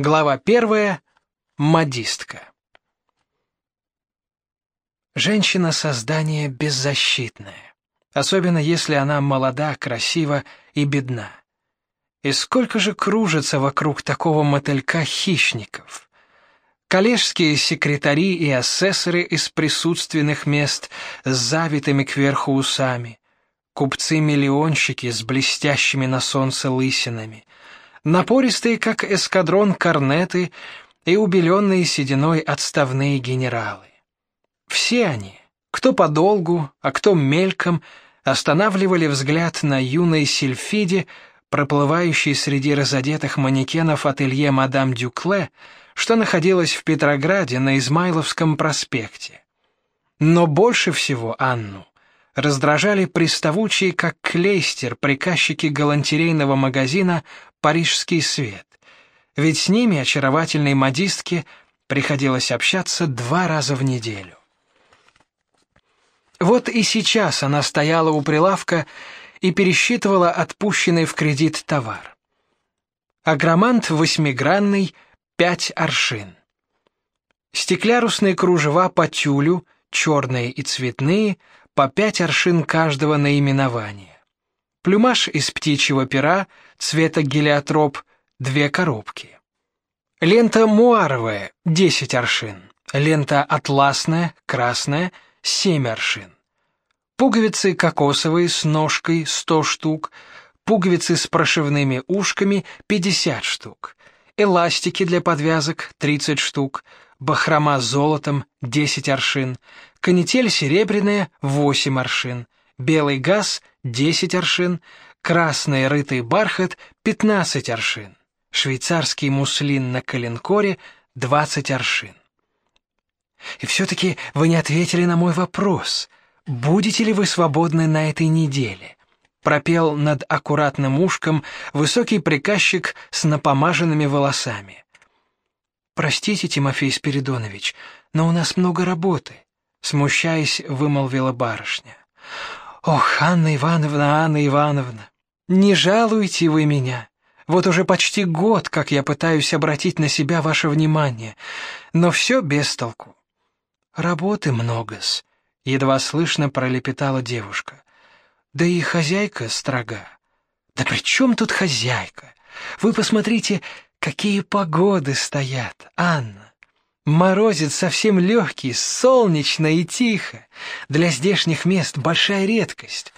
Глава первая. Модистка. Женщина — создание беззащитное, особенно если она молода, красива и бедна. И сколько же кружится вокруг такого мотылька хищников. Коллежские секретари и асессоры из присутственных мест с завитыми кверху усами, купцы-миллионщики с блестящими на солнце лысинами — напористые, как эскадрон корнеты и убеленные сединой отставные генералы. Все они, кто подолгу, а кто мельком, останавливали взгляд на юной Сильфиде, проплывающей среди разодетых манекенов ателье мадам Дюкле, что находилось в Петрограде на Измайловском проспекте. Но больше всего Анну раздражали приставучие, как клейстер, приказчики галантерейного магазина «Парижский свет», ведь с ними очаровательной модистке приходилось общаться два раза в неделю. Вот и сейчас она стояла у прилавка и пересчитывала отпущенный в кредит товар. Агромант восьмигранный, пять аршин. Стеклярусные кружева по тюлю, черные и цветные, по пять аршин каждого наименования. Плюмаж из птичьего пера, цвета гелиотроп, две коробки. Лента муаровая, 10 аршин. Лента атласная, красная, 7 аршин. Пуговицы кокосовые с ножкой 100 штук, пуговицы с прошивными ушками 50 штук. Эластики для подвязок 30 штук, бахрома с золотом 10 аршин, канитель серебряная 8 аршин, белый газ 10 аршин, красный рытый бархат 15 аршин, швейцарский муслин на коленкоре 20 аршин. И все-таки вы не ответили на мой вопрос. Будете ли вы свободны на этой неделе? Пропел над аккуратным ушком высокий приказчик с напомаженными волосами. Простите, Тимофей Спиридонович, но у нас много работы смущаясь, вымолвила барышня. Ох, Анна Ивановна, Анна Ивановна, не жалуйте вы меня. Вот уже почти год, как я пытаюсь обратить на себя ваше внимание, но все без толку. Работы много-с, едва слышно пролепетала девушка. Да и хозяйка строга. Да при чем тут хозяйка? Вы посмотрите, какие погоды стоят, Анна. Морозец совсем легкий, солнечно и тихо. Для здешних мест большая редкость.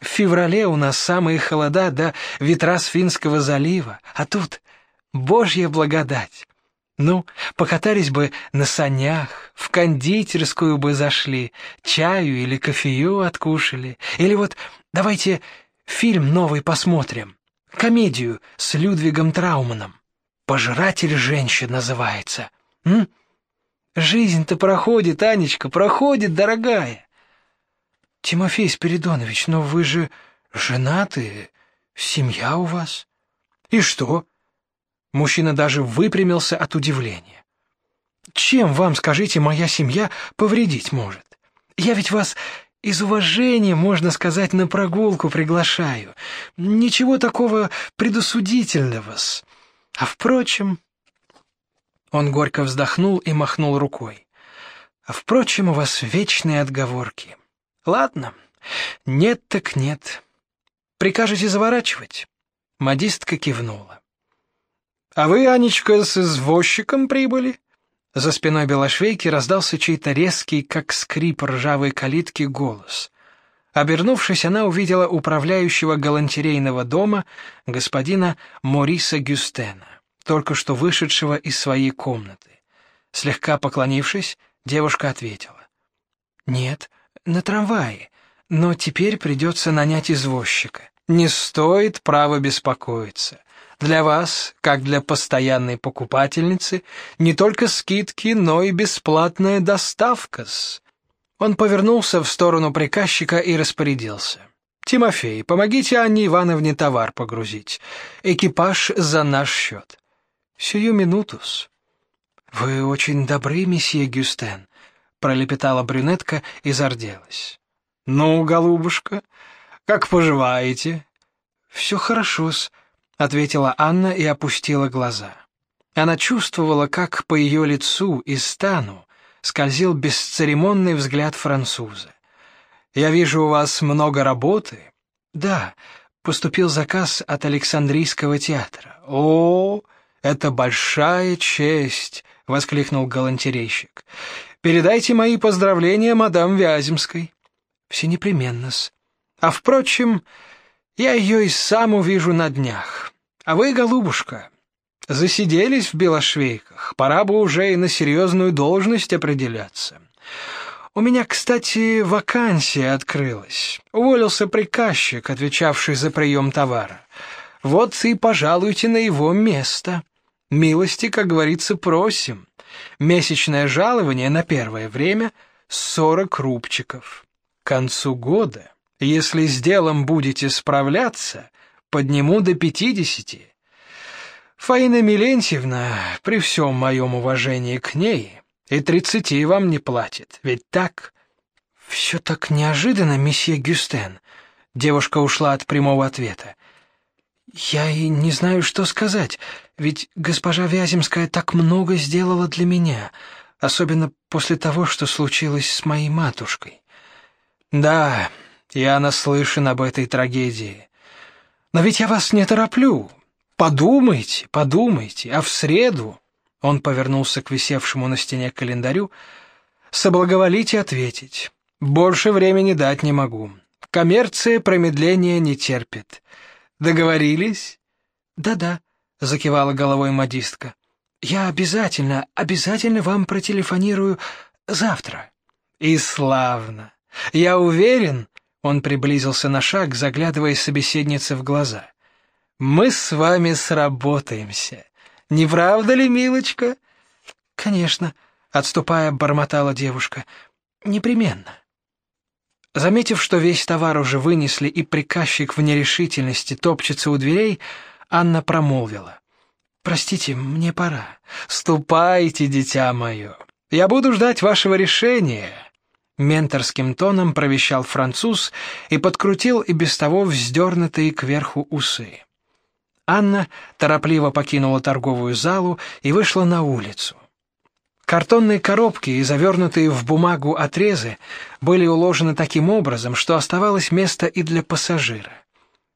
В феврале у нас самые холода да ветра с Финского залива, а тут Божья благодать. Ну, покатались бы на санях, в кондитерскую бы зашли, чаю или кофею откушали. Или вот давайте фильм новый посмотрим. Комедию с Людвигом Трауманом. Пожиратель женщин называется. М? Жизнь-то проходит, Анечка, проходит, дорогая. Тимофей Спиридонович, но вы же женаты, семья у вас. И что? Мужчина даже выпрямился от удивления. Чем вам, скажите, моя семья повредить может? Я ведь вас из уважения, можно сказать, на прогулку приглашаю. Ничего такого предосудительного. А впрочем, он горько вздохнул и махнул рукой. А впрочем, у вас вечные отговорки. Ладно, нет так нет. Прикажете заворачивать? Модистка кивнула. А вы, Анечка, с извозчиком прибыли? За спиной Белошвейки раздался чей-то резкий, как скрип ржавой калитки, голос. Обернувшись, она увидела управляющего галантерейного дома господина Мориса Гюстена только что вышедшего из своей комнаты. Слегка поклонившись, девушка ответила: "Нет, на трамвае, но теперь придется нанять извозчика. Не стоит право беспокоиться. Для вас, как для постоянной покупательницы, не только скидки, но и бесплатная доставка". -с. Он повернулся в сторону приказчика и распорядился: Тимофей, помогите Анне Ивановне товар погрузить. Экипаж за наш счет». Сию минутус. Вы очень добры, месье Гюстен, пролепетала брюнетка и зарделась. Ну, голубушка, как поживаете? Все хорошо-с, ответила Анна и опустила глаза. Она чувствовала, как по ее лицу и стану скользил бесцеремонный взгляд француза. «Я вижу, у вас много работы?» «Да, поступил заказ от Александрийского театра». «О, это большая честь!» — воскликнул галантерейщик. «Передайте мои поздравления мадам Вяземской». «Все непременно-с. А, впрочем, я ее и сам увижу на днях. А вы, голубушка, Засиделись в белошвейках, пора бы уже и на серьезную должность определяться. У меня, кстати, вакансия открылась. Уволился приказчик, отвечавший за прием товара. Вот и пожалуйте на его место. Милости, как говорится, просим. Месячное жалование на первое время сорок рубчиков. К концу года, если с делом будете справляться, подниму до пятидесяти. Фаина Милентьевна, при всем моем уважении к ней, и тридцати вам не платит, ведь так? Все так неожиданно, месье Гюстен. Девушка ушла от прямого ответа. Я и не знаю, что сказать, ведь госпожа Вяземская так много сделала для меня, особенно после того, что случилось с моей матушкой. Да, я наслышан об этой трагедии. Но ведь я вас не тороплю. Подумайте, подумайте, а в среду он повернулся к висевшему на стене календарю. Соблаговолите ответить. Больше времени дать не могу. Коммерция промедления не терпит. Договорились? Да-да, закивала головой модистка. Я обязательно, обязательно вам протелефонирую завтра. И славно. Я уверен, он приблизился на шаг, заглядывая собеседнице в глаза мы с вами сработаемся. Не правда ли, милочка? Конечно, отступая, бормотала девушка. Непременно. Заметив, что весь товар уже вынесли и приказчик в нерешительности топчется у дверей, Анна промолвила: "Простите, мне пора. Ступайте, дитя мое. Я буду ждать вашего решения". Менторским тоном провещал француз и подкрутил и без того вздернутые кверху усы. Анна торопливо покинула торговую залу и вышла на улицу. Картонные коробки и завернутые в бумагу отрезы были уложены таким образом, что оставалось место и для пассажира.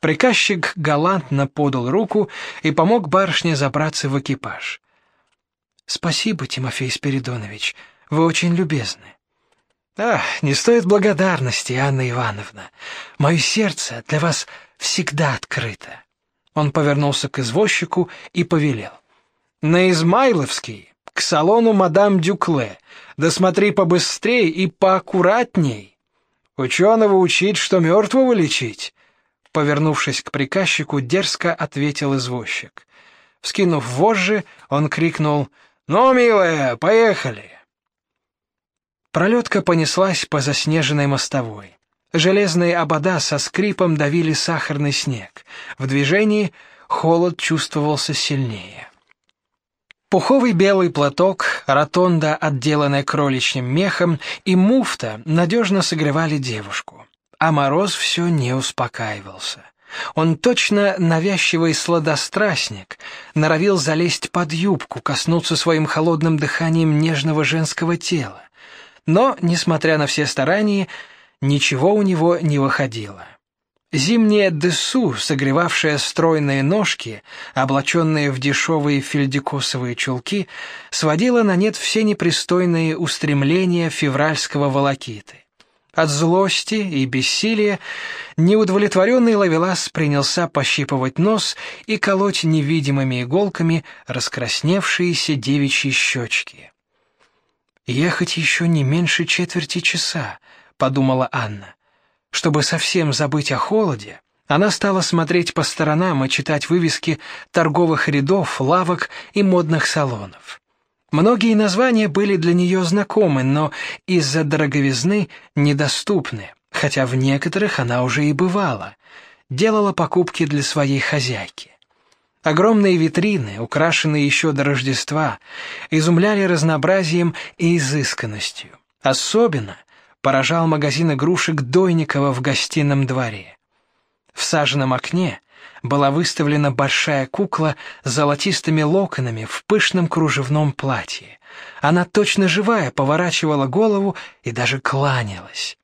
Приказчик галантно подал руку и помог барышне забраться в экипаж. Спасибо, Тимофей Спиридонович, вы очень любезны. Ах, не стоит благодарности, Анна Ивановна. Мое сердце для вас всегда открыто. Он повернулся к извозчику и повелел: "На Измайловский, к салону мадам Дюкле. Да смотри побыстрей и поаккуратней. Ученого учить, что мертвого лечить". Повернувшись к приказчику, дерзко ответил извозчик. Вскинув вожжи, он крикнул: "Ну, милая, поехали!" Пролетка понеслась по заснеженной мостовой. Железные обода со скрипом давили сахарный снег. В движении холод чувствовался сильнее. Пуховый белый платок, ротонда, отделанная кроличьим мехом, и муфта надежно согревали девушку. А мороз все не успокаивался. Он точно навязчивый сладострастник, норовил залезть под юбку, коснуться своим холодным дыханием нежного женского тела. Но, несмотря на все старания, ничего у него не выходило. Зимняя десу, согревавшая стройные ножки, облаченные в дешевые фельдикосовые чулки, сводила на нет все непристойные устремления февральского волокиты. От злости и бессилия неудовлетворенный Лавелас принялся пощипывать нос и колоть невидимыми иголками раскрасневшиеся девичьи щечки. Ехать еще не меньше четверти часа, подумала Анна. Чтобы совсем забыть о холоде, она стала смотреть по сторонам и читать вывески торговых рядов, лавок и модных салонов. Многие названия были для нее знакомы, но из-за дороговизны недоступны, хотя в некоторых она уже и бывала. Делала покупки для своей хозяйки. Огромные витрины, украшенные еще до Рождества, изумляли разнообразием и изысканностью. Особенно поражал магазин игрушек Дойникова в гостином дворе. В саженном окне была выставлена большая кукла с золотистыми локонами в пышном кружевном платье. Она точно живая поворачивала голову и даже кланялась.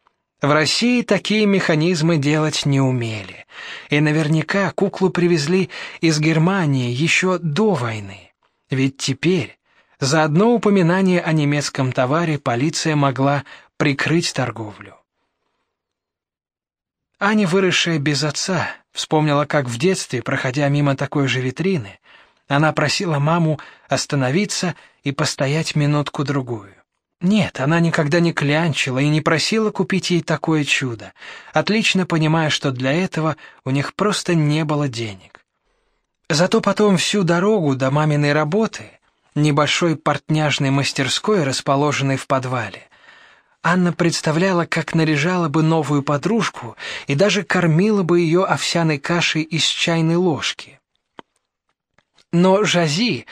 В России такие механизмы делать не умели, и наверняка куклу привезли из Германии еще до войны. Ведь теперь за одно упоминание о немецком товаре полиция могла прикрыть торговлю. Аня, выросшая без отца, вспомнила, как в детстве, проходя мимо такой же витрины, она просила маму остановиться и постоять минутку-другую. Нет, она никогда не клянчила и не просила купить ей такое чудо, отлично понимая, что для этого у них просто не было денег. Зато потом всю дорогу до маминой работы, небольшой портняжной мастерской, расположенной в подвале, Анна представляла, как наряжала бы новую подружку и даже кормила бы ее овсяной кашей из чайной ложки. Но Жази,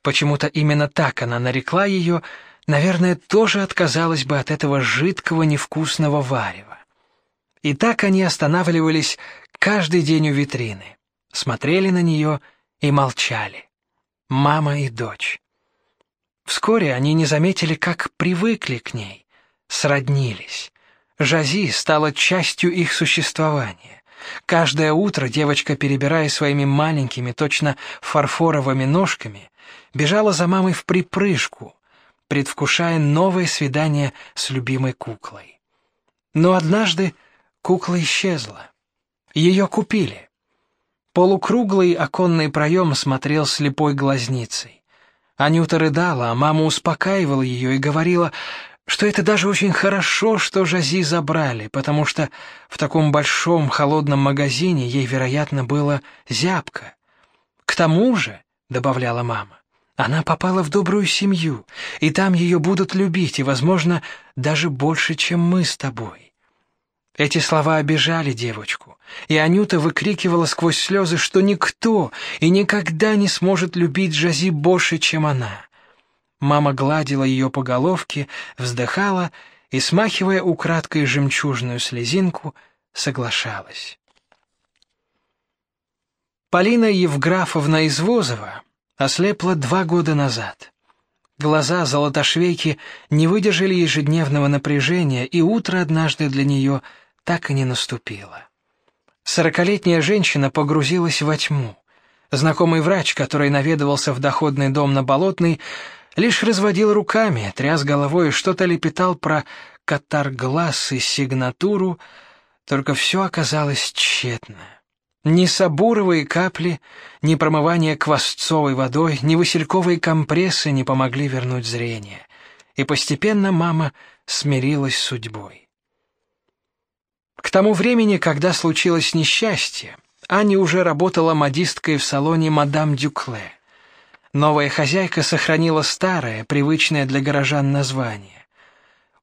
почему-то именно так она нарекла ее, наверное, тоже отказалась бы от этого жидкого невкусного варева. И так они останавливались каждый день у витрины, смотрели на нее и молчали. Мама и дочь. Вскоре они не заметили, как привыкли к ней, сроднились. Жази стала частью их существования. Каждое утро девочка, перебирая своими маленькими, точно фарфоровыми ножками, бежала за мамой в припрыжку, предвкушая новое свидание с любимой куклой. Но однажды кукла исчезла. Ее купили. Полукруглый оконный проем смотрел слепой глазницей. Анюта рыдала, а мама успокаивала ее и говорила, что это даже очень хорошо, что Жази забрали, потому что в таком большом холодном магазине ей, вероятно, было зябко. К тому же, добавляла мама, она попала в добрую семью, и там ее будут любить, и, возможно, даже больше, чем мы с тобой. Эти слова обижали девочку, и Анюта выкрикивала сквозь слезы, что никто и никогда не сможет любить Жази больше, чем она. Мама гладила ее по головке, вздыхала и, смахивая украдкой жемчужную слезинку, соглашалась. Полина Евграфовна Извозова ослепла два года назад. Глаза золотошвейки не выдержали ежедневного напряжения, и утро однажды для нее так и не наступило. Сорокалетняя женщина погрузилась во тьму. Знакомый врач, который наведывался в доходный дом на Болотной, лишь разводил руками, тряс головой и что-то лепетал про катар-глаз и сигнатуру, только все оказалось тщетно. Ни сабуровые капли, ни промывание квасцовой водой, ни васильковые компрессы не помогли вернуть зрение. И постепенно мама смирилась с судьбой. К тому времени, когда случилось несчастье, Аня уже работала модисткой в салоне мадам Дюкле. Новая хозяйка сохранила старое, привычное для горожан название.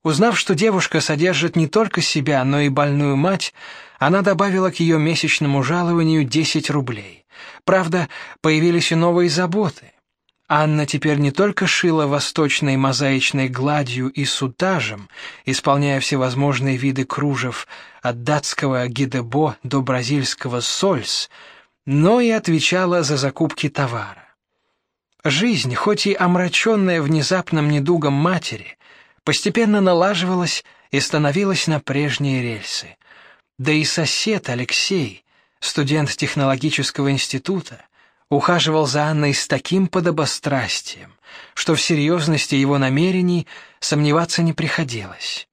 Узнав, что девушка содержит не только себя, но и больную мать, она добавила к ее месячному жалованию 10 рублей. Правда, появились и новые заботы. Анна теперь не только шила восточной мозаичной гладью и сутажем, исполняя всевозможные виды кружев от датского гидебо до бразильского сольс, но и отвечала за закупки товара. Жизнь, хоть и омраченная внезапным недугом матери, постепенно налаживалась и становилась на прежние рельсы. Да и сосед Алексей, студент технологического института, ухаживал за Анной с таким подобострастием, что в серьезности его намерений сомневаться не приходилось.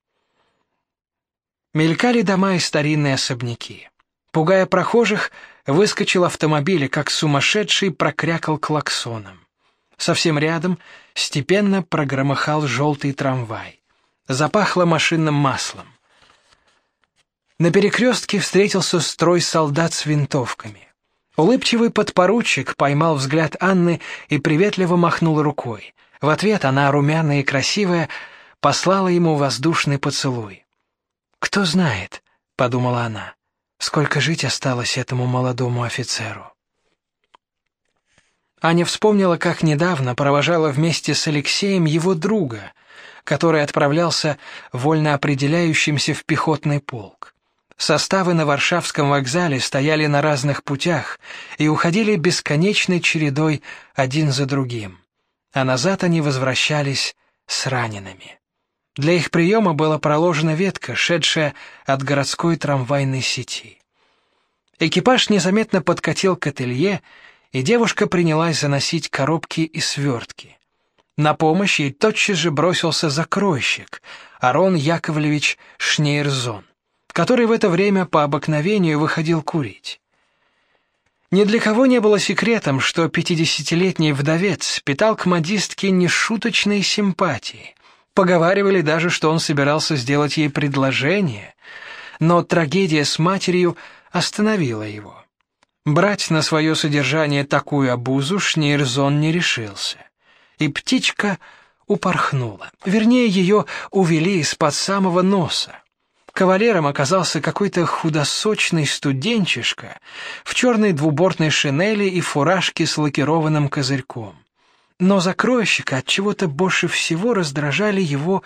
Мелькали дома и старинные особняки. Пугая прохожих, выскочил автомобиль и как сумасшедший прокрякал клаксоном. Совсем рядом степенно прогромыхал желтый трамвай. Запахло машинным маслом. На перекрестке встретился строй солдат с винтовками. Улыбчивый подпоручик поймал взгляд Анны и приветливо махнул рукой. В ответ она, румяная и красивая, послала ему воздушный поцелуй. «Кто знает», — подумала она, — «сколько жить осталось этому молодому офицеру». Аня вспомнила, как недавно провожала вместе с Алексеем его друга, который отправлялся вольно определяющимся в пехотный полк. Составы на Варшавском вокзале стояли на разных путях и уходили бесконечной чередой один за другим, а назад они возвращались с ранеными. Для их приема была проложена ветка, шедшая от городской трамвайной сети. Экипаж незаметно подкатил к ателье, и девушка принялась заносить коробки и свертки. На помощь ей тотчас же бросился закройщик, Арон Яковлевич Шнейрзон который в это время по обыкновению выходил курить. Ни для кого не было секретом, что пятидесятилетний вдовец питал к модистке нешуточные симпатии. Поговаривали даже, что он собирался сделать ей предложение, но трагедия с матерью остановила его. Брать на свое содержание такую обузу Шнейрзон не решился. И птичка упорхнула. Вернее, ее увели из-под самого носа. Кавалером оказался какой-то худосочный студенчишка в черной двубортной шинели и фуражке с лакированным козырьком. Но закройщика от чего-то больше всего раздражали его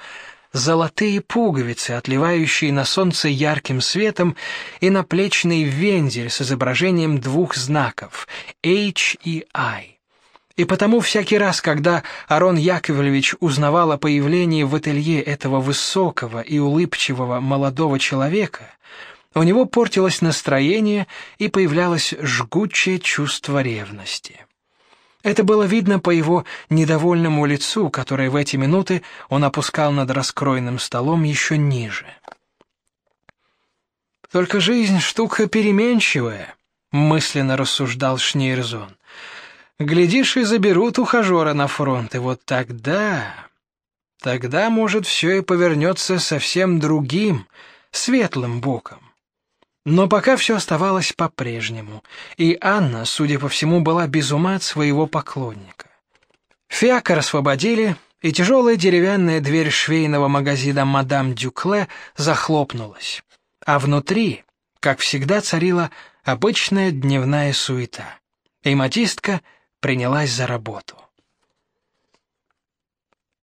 золотые пуговицы, отливающие на солнце ярким светом, и наплечный вензель с изображением двух знаков H и I. И потому всякий раз, когда Арон Яковлевич узнавал о появлении в ателье этого высокого и улыбчивого молодого человека, у него портилось настроение и появлялось жгучее чувство ревности. Это было видно по его недовольному лицу, которое в эти минуты он опускал над раскроенным столом еще ниже. Только жизнь штука переменчивая, мысленно рассуждал Шнейрзон. Глядишь, и заберут ухажера на фронт, и вот тогда... Тогда, может, все и повернется совсем другим, светлым боком. Но пока все оставалось по-прежнему, и Анна, судя по всему, была без ума от своего поклонника. Фиакр освободили, и тяжелая деревянная дверь швейного магазина «Мадам Дюкле» захлопнулась, а внутри, как всегда, царила обычная дневная суета. И матистка принялась за работу.